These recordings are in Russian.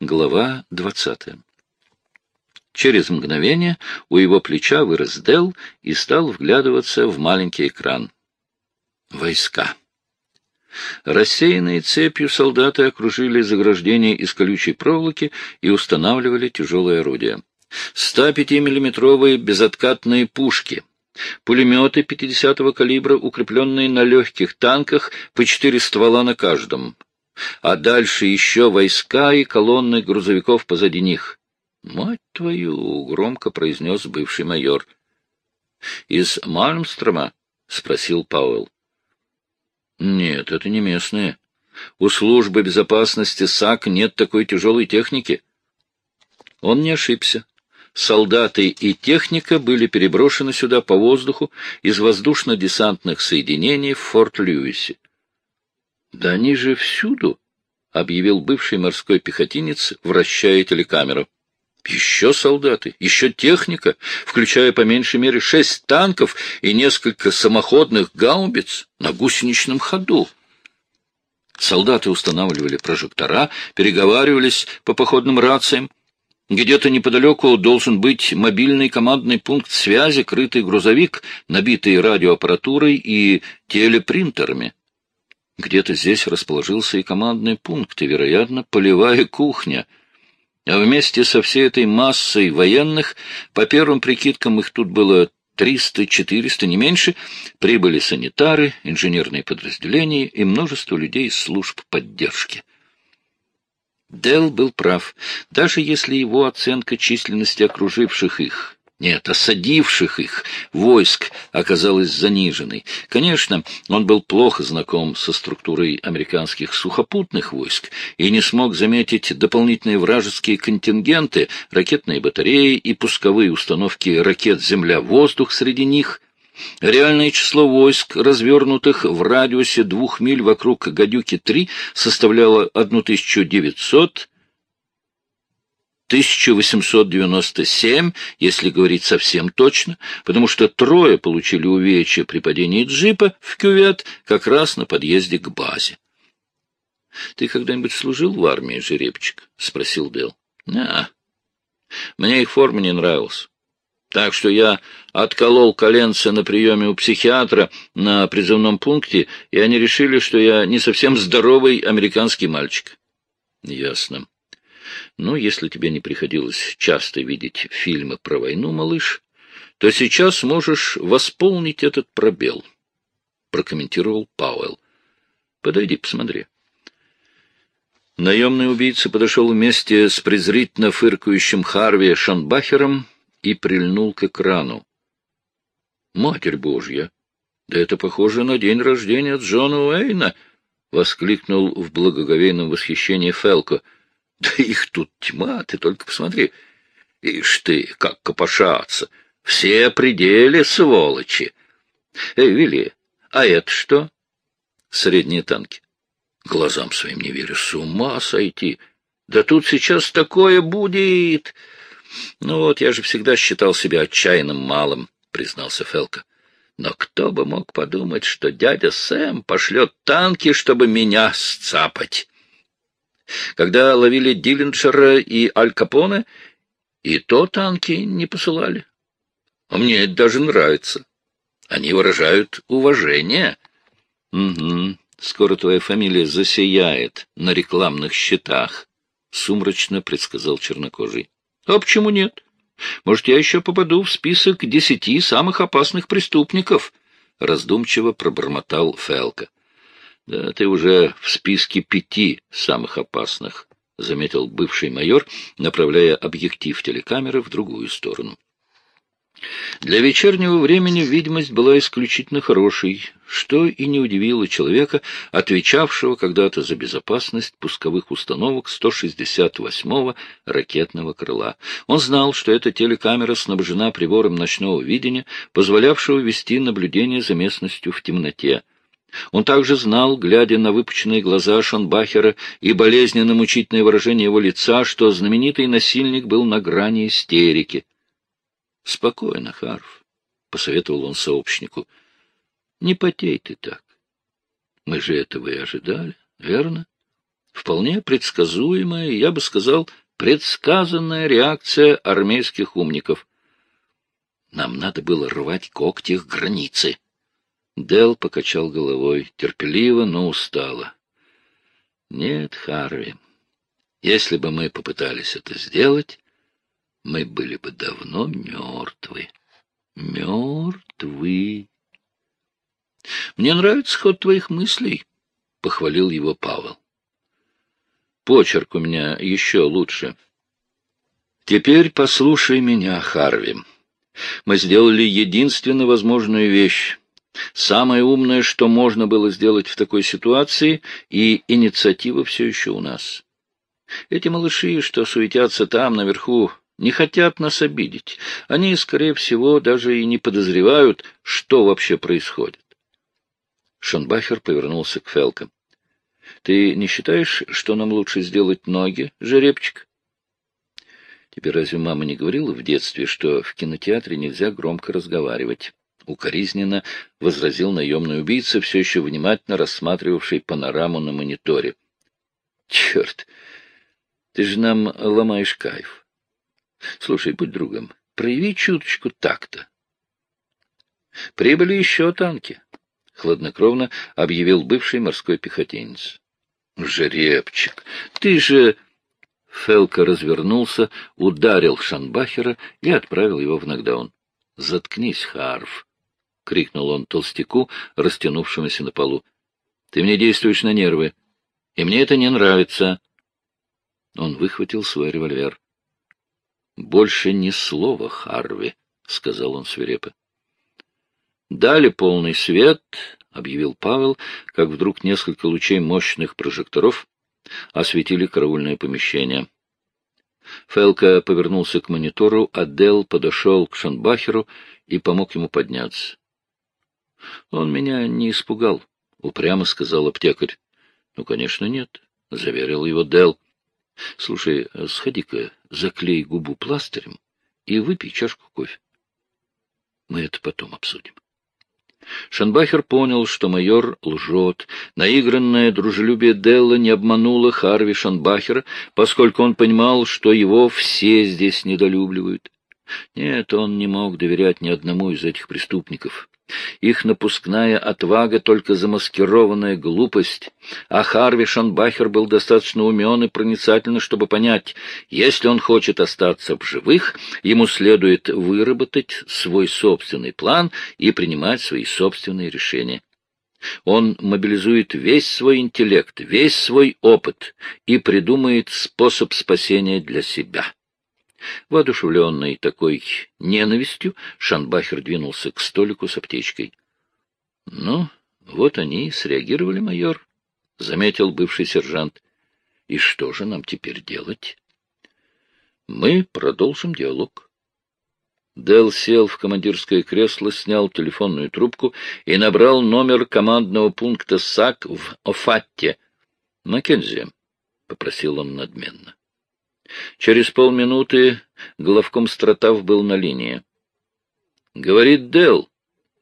Глава двадцатая. Через мгновение у его плеча вырос Дел и стал вглядываться в маленький экран. Войска. Рассеянные цепью солдаты окружили заграждение из колючей проволоки и устанавливали тяжелые орудия. 105-миллиметровые безоткатные пушки, пулеметы 50-го калибра, укрепленные на легких танках по четыре ствола на каждом, а дальше еще войска и колонны грузовиков позади них. «Мать твою!» — громко произнес бывший майор. «Из Мальмстрома?» — спросил Пауэлл. «Нет, это не местные. У службы безопасности САК нет такой тяжелой техники». Он не ошибся. Солдаты и техника были переброшены сюда по воздуху из воздушно-десантных соединений в Форт-Льюисе. Да они же всюду, — объявил бывший морской пехотинец, вращая телекамеру. Еще солдаты, еще техника, включая по меньшей мере шесть танков и несколько самоходных гаубиц на гусеничном ходу. Солдаты устанавливали прожектора, переговаривались по походным рациям. Где-то неподалеку должен быть мобильный командный пункт связи, крытый грузовик, набитый радиоаппаратурой и телепринтерами. Где-то здесь расположился и командный пункт, и, вероятно, полевая кухня. А вместе со всей этой массой военных, по первым прикидкам их тут было 300-400, не меньше, прибыли санитары, инженерные подразделения и множество людей из служб поддержки. Дел был прав, даже если его оценка численности окруживших их нет, осадивших их войск оказалась заниженной. Конечно, он был плохо знаком со структурой американских сухопутных войск и не смог заметить дополнительные вражеские контингенты, ракетные батареи и пусковые установки ракет «Земля-воздух» среди них. Реальное число войск, развернутых в радиусе двух миль вокруг «Гадюки-3», составляло 1900 1897, если говорить совсем точно, потому что трое получили увечья при падении джипа в кювет как раз на подъезде к базе. — Ты когда-нибудь служил в армии, жеребчик? — спросил Дэл. — Не. Мне их форма не нравилась. Так что я отколол коленца на приеме у психиатра на призывном пункте, и они решили, что я не совсем здоровый американский мальчик. — Ясно. Ну, если тебе не приходилось часто видеть фильмы про войну, малыш, то сейчас можешь восполнить этот пробел, — прокомментировал Пауэлл. — Подойди, посмотри. Наемный убийца подошел вместе с презрительно фыркающим Харви Шанбахером и прильнул к экрану. — Матерь Божья! Да это похоже на день рождения Джона Уэйна! — воскликнул в благоговейном восхищении Фелко — да их тут тьма, ты только посмотри. Ишь ты, как копошатся. Все пределы, сволочи. Эй, Вилли, а это что? Средние танки. Глазам своим не верю, с ума сойти. Да тут сейчас такое будет. Ну вот, я же всегда считал себя отчаянным малым, признался Фелка. Но кто бы мог подумать, что дядя Сэм пошлет танки, чтобы меня сцапать? Когда ловили Диллинджера и Аль Капоне, и то танки не посылали. А мне это даже нравится. Они выражают уважение. Угу. Скоро твоя фамилия засияет на рекламных счетах, — сумрачно предсказал чернокожий. — А почему нет? Может, я еще попаду в список десяти самых опасных преступников? — раздумчиво пробормотал Фелка. Да, ты уже в списке пяти самых опасных, — заметил бывший майор, направляя объектив телекамеры в другую сторону. Для вечернего времени видимость была исключительно хорошей, что и не удивило человека, отвечавшего когда-то за безопасность пусковых установок 168-го ракетного крыла. Он знал, что эта телекамера снабжена прибором ночного видения, позволявшего вести наблюдение за местностью в темноте. Он также знал, глядя на выпученные глаза Шонбахера и болезненно-мучительное выражение его лица, что знаменитый насильник был на грани истерики. — Спокойно, Харф, — посоветовал он сообщнику. — Не потей ты так. Мы же этого и ожидали, верно? Вполне предсказуемая, я бы сказал, предсказанная реакция армейских умников. Нам надо было рвать когти их границы. Дел покачал головой, терпеливо, но устало. Нет, Харви, если бы мы попытались это сделать, мы были бы давно мертвы. Мертвы. Мне нравится ход твоих мыслей, — похвалил его Павел. Почерк у меня еще лучше. Теперь послушай меня, Харви. Мы сделали единственно возможную вещь. Самое умное, что можно было сделать в такой ситуации, и инициатива все еще у нас. Эти малыши, что суетятся там, наверху, не хотят нас обидеть. Они, скорее всего, даже и не подозревают, что вообще происходит. Шонбахер повернулся к Фелкам. Ты не считаешь, что нам лучше сделать ноги, жеребчик? Тебе разве мама не говорила в детстве, что в кинотеатре нельзя громко разговаривать? Укоризненно возразил наемный убийца, все еще внимательно рассматривавший панораму на мониторе. Черт, ты же нам ломаешь кайф. Слушай, будь другом, прояви чуточку так-то. Прибыли еще танки, — хладнокровно объявил бывший морской пехотинец. Жеребчик, ты же... Фелка развернулся, ударил Шанбахера и отправил его в нокдаун. — Заткнись, Харф! — крикнул он толстяку, растянувшемуся на полу. — Ты мне действуешь на нервы, и мне это не нравится. Он выхватил свой револьвер. — Больше ни слова, Харви, — сказал он свирепо. Дали полный свет, — объявил Павел, как вдруг несколько лучей мощных прожекторов осветили караульное помещение. Фелка повернулся к монитору, а Дел подошел к Шанбахеру и помог ему подняться. — Он меня не испугал, — упрямо сказал аптекарь. — Ну, конечно, нет, — заверил его Дел. — Слушай, сходи-ка, заклей губу пластырем и выпей чашку кофе. Мы это потом обсудим. Шанбахер понял, что майор лжет. Наигранное дружелюбие Делла не обмануло Харви Шанбахера, поскольку он понимал, что его все здесь недолюбливают. Нет, он не мог доверять ни одному из этих преступников. Их напускная отвага — только замаскированная глупость, а Харви Шанбахер был достаточно умен и проницательный, чтобы понять, если он хочет остаться в живых, ему следует выработать свой собственный план и принимать свои собственные решения. Он мобилизует весь свой интеллект, весь свой опыт и придумает способ спасения для себя. Воодушевленный такой ненавистью, Шанбахер двинулся к столику с аптечкой. — Ну, вот они и среагировали, майор, — заметил бывший сержант. — И что же нам теперь делать? — Мы продолжим диалог. Дел сел в командирское кресло, снял телефонную трубку и набрал номер командного пункта САК в Офатте. — Маккензи, — попросил он надменно. Через полминуты главком Стратав был на линии. — Говорит Дел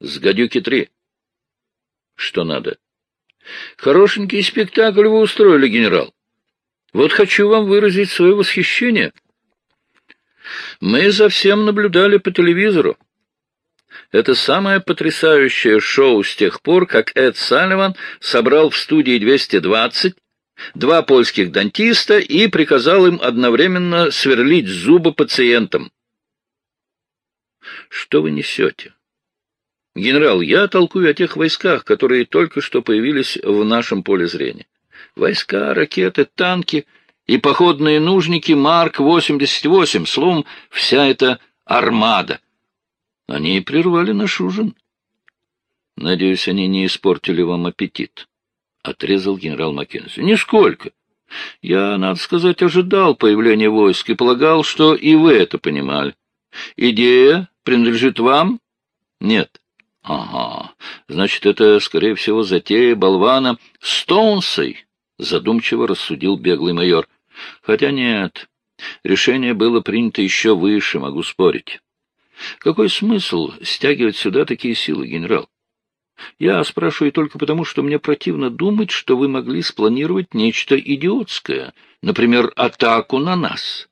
с «Гадюки-3». — Что надо? — Хорошенький спектакль вы устроили, генерал. Вот хочу вам выразить свое восхищение. Мы за всем наблюдали по телевизору. Это самое потрясающее шоу с тех пор, как Эд Салливан собрал в студии 220 два польских дантиста и приказал им одновременно сверлить зубы пациентам. Что вы несете? Генерал, я толкую о тех войсках, которые только что появились в нашем поле зрения. Войска, ракеты, танки и походные нужники Марк-88, словом, вся эта армада. Они прервали наш ужин. Надеюсь, они не испортили вам аппетит отрезал генерал Маккензи. — Нисколько. Я, надо сказать, ожидал появления войск и полагал, что и вы это понимали. Идея принадлежит вам? Нет. Ага. Значит, это, скорее всего, затея болвана Стоунсой, задумчиво рассудил беглый майор. Хотя нет. Решение было принято еще выше, могу спорить. Какой смысл стягивать сюда такие силы, генерал? Я спрашиваю только потому, что мне противно думать, что вы могли спланировать нечто идиотское, например, атаку на нас.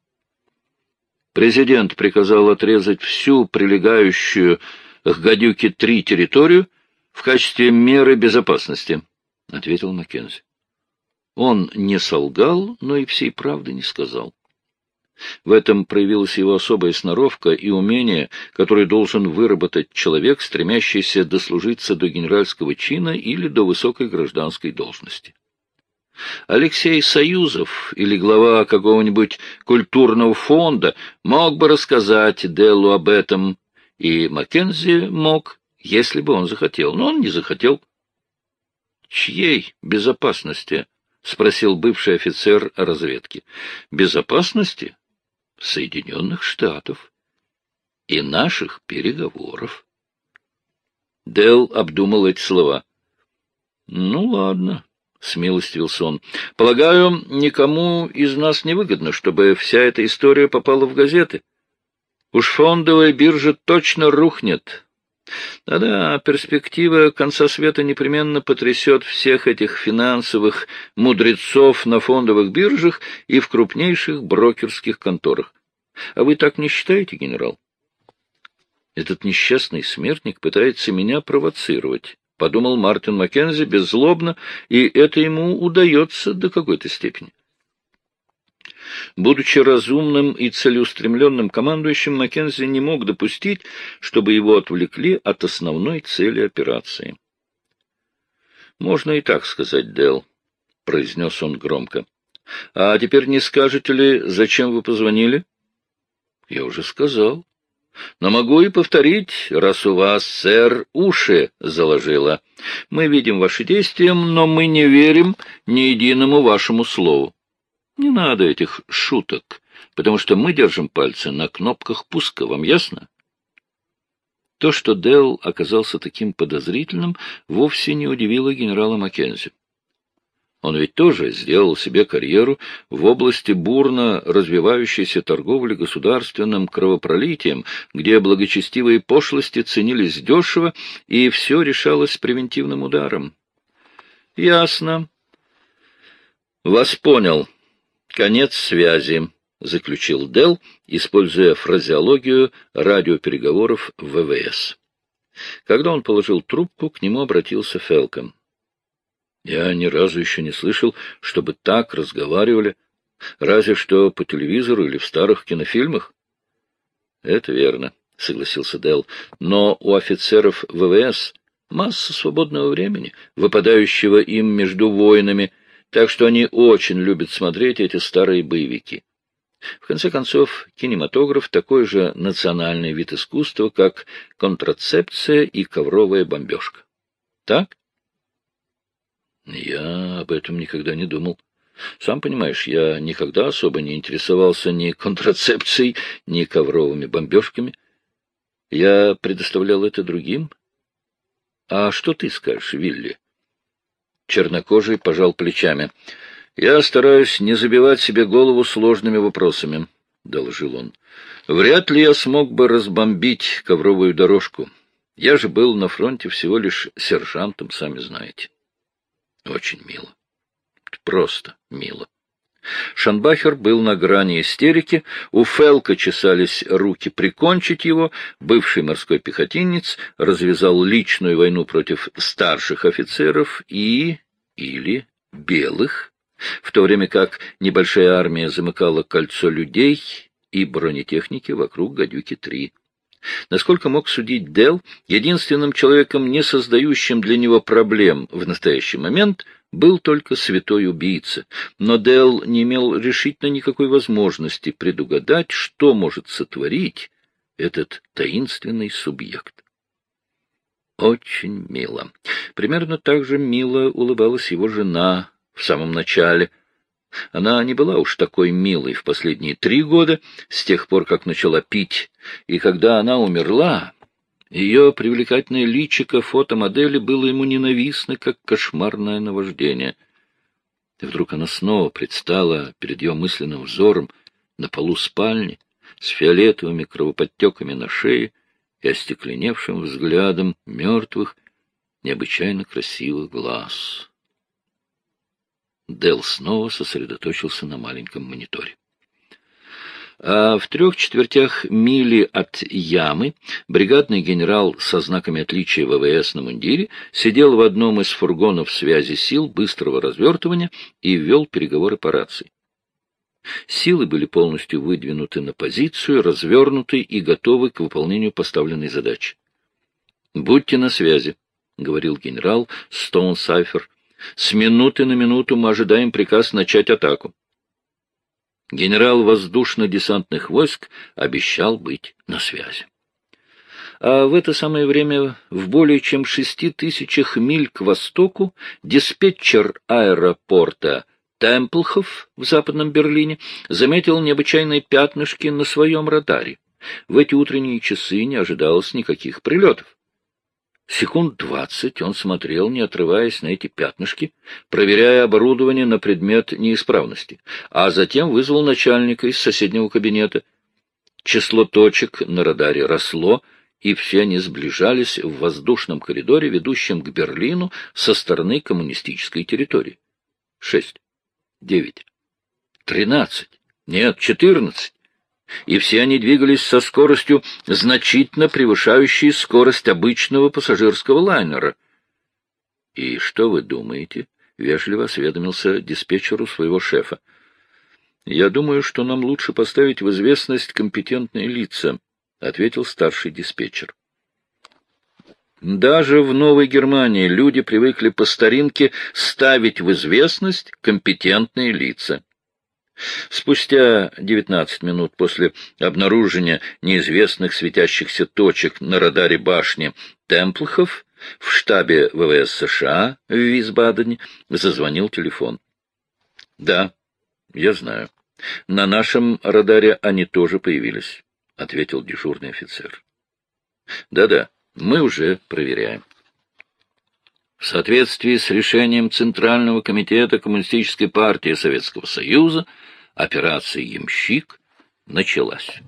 Президент приказал отрезать всю прилегающую к гадюке-3 территорию в качестве меры безопасности, — ответил Маккензи. Он не солгал, но и всей правды не сказал. В этом проявилась его особая сноровка и умение, которое должен выработать человек, стремящийся дослужиться до генеральского чина или до высокой гражданской должности. Алексей Союзов или глава какого-нибудь культурного фонда мог бы рассказать Деллу об этом, и Маккензи мог, если бы он захотел, но он не захотел. Чьей безопасности? — спросил бывший офицер разведки. — Безопасности? Соединенных Штатов и наших переговоров. Дел обдумал эти слова. — Ну, ладно, — смилостивился он. — Полагаю, никому из нас не выгодно, чтобы вся эта история попала в газеты. Уж фондовая биржа точно рухнет, да-да, перспектива конца света непременно потрясет всех этих финансовых мудрецов на фондовых биржах и в крупнейших брокерских конторах. А вы так не считаете, генерал? Этот несчастный смертник пытается меня провоцировать, — подумал Мартин Маккензи беззлобно, и это ему удается до какой-то степени. Будучи разумным и целеустремленным командующим, Маккензи не мог допустить, чтобы его отвлекли от основной цели операции. «Можно и так сказать, Дел», — произнес он громко. «А теперь не скажете ли, зачем вы позвонили?» «Я уже сказал. Но могу и повторить, раз у вас, сэр, уши заложило. Мы видим ваши действия, но мы не верим ни единому вашему слову. Не надо этих шуток, потому что мы держим пальцы на кнопках пуска, вам ясно? То, что Делл оказался таким подозрительным, вовсе не удивило генерала Маккензи. Он ведь тоже сделал себе карьеру в области бурно развивающейся торговли государственным кровопролитием, где благочестивые пошлости ценились дешево, и все решалось превентивным ударом. — Ясно. — Вас понял, Конец связи, заключил Дел, используя фразеологию радиопереговоров ВВС. Когда он положил трубку, к нему обратился Фелком. Я ни разу еще не слышал, чтобы так разговаривали, разве что по телевизору или в старых кинофильмах. Это верно, согласился Дел, но у офицеров ВВС масса свободного времени, выпадающего им между войнами, так что они очень любят смотреть эти старые боевики. В конце концов, кинематограф — такой же национальный вид искусства, как контрацепция и ковровая бомбежка. Так? Я об этом никогда не думал. Сам понимаешь, я никогда особо не интересовался ни контрацепцией, ни ковровыми бомбежками. Я предоставлял это другим. А что ты скажешь, Вилли? Чернокожий пожал плечами. — Я стараюсь не забивать себе голову сложными вопросами, — доложил он. — Вряд ли я смог бы разбомбить ковровую дорожку. Я же был на фронте всего лишь сержантом, сами знаете. Очень мило. Просто мило. Шанбахер был на грани истерики, у Фелка чесались руки прикончить его, бывший морской пехотинец развязал личную войну против старших офицеров и... или белых, в то время как небольшая армия замыкала кольцо людей и бронетехники вокруг «Гадюки-3». Насколько мог судить Дел, единственным человеком, не создающим для него проблем в настоящий момент — был только святой убийца, но Дел не имел решительно никакой возможности предугадать, что может сотворить этот таинственный субъект. Очень мило. Примерно так же мило улыбалась его жена в самом начале. Она не была уж такой милой в последние три года, с тех пор, как начала пить, и когда она умерла, ее привлекательное личико фотомодели было ему ненавистно, как кошмарное наваждение. И вдруг она снова предстала перед ее мысленным взором на полу спальни с фиолетовыми кровоподтеками на шее и остекленевшим взглядом мертвых, необычайно красивых глаз. Дел снова сосредоточился на маленьком мониторе. А в трех четвертях мили от ямы бригадный генерал со знаками отличия ВВС на мундире сидел в одном из фургонов связи сил быстрого развертывания и вел переговоры по рации. Силы были полностью выдвинуты на позицию, развернуты и готовы к выполнению поставленной задачи. «Будьте на связи», — говорил генерал Стоун Сайфер. «С минуты на минуту мы ожидаем приказ начать атаку». Генерал воздушно-десантных войск обещал быть на связи. А в это самое время в более чем шести тысячах миль к востоку диспетчер аэропорта Темплхов в западном Берлине заметил необычайные пятнышки на своем радаре. В эти утренние часы не ожидалось никаких прилетов. Секунд двадцать он смотрел, не отрываясь на эти пятнышки, проверяя оборудование на предмет неисправности, а затем вызвал начальника из соседнего кабинета. Число точек на радаре росло, и все они сближались в воздушном коридоре, ведущем к Берлину со стороны коммунистической территории. Шесть девять, тринадцать, нет, четырнадцать. И все они двигались со скоростью, значительно превышающей скорость обычного пассажирского лайнера. — И что вы думаете? — вежливо осведомился диспетчеру своего шефа. — Я думаю, что нам лучше поставить в известность компетентные лица, — ответил старший диспетчер. Даже в Новой Германии люди привыкли по старинке ставить в известность компетентные лица. Спустя 19 минут после обнаружения неизвестных светящихся точек на радаре башни Темплхов в штабе ВВС США в Висбадене зазвонил телефон. — Да, я знаю. На нашем радаре они тоже появились, — ответил дежурный офицер. Да — Да-да. Мы уже проверяем. В соответствии с решением Центрального комитета Коммунистической партии Советского Союза операция «Ямщик» началась.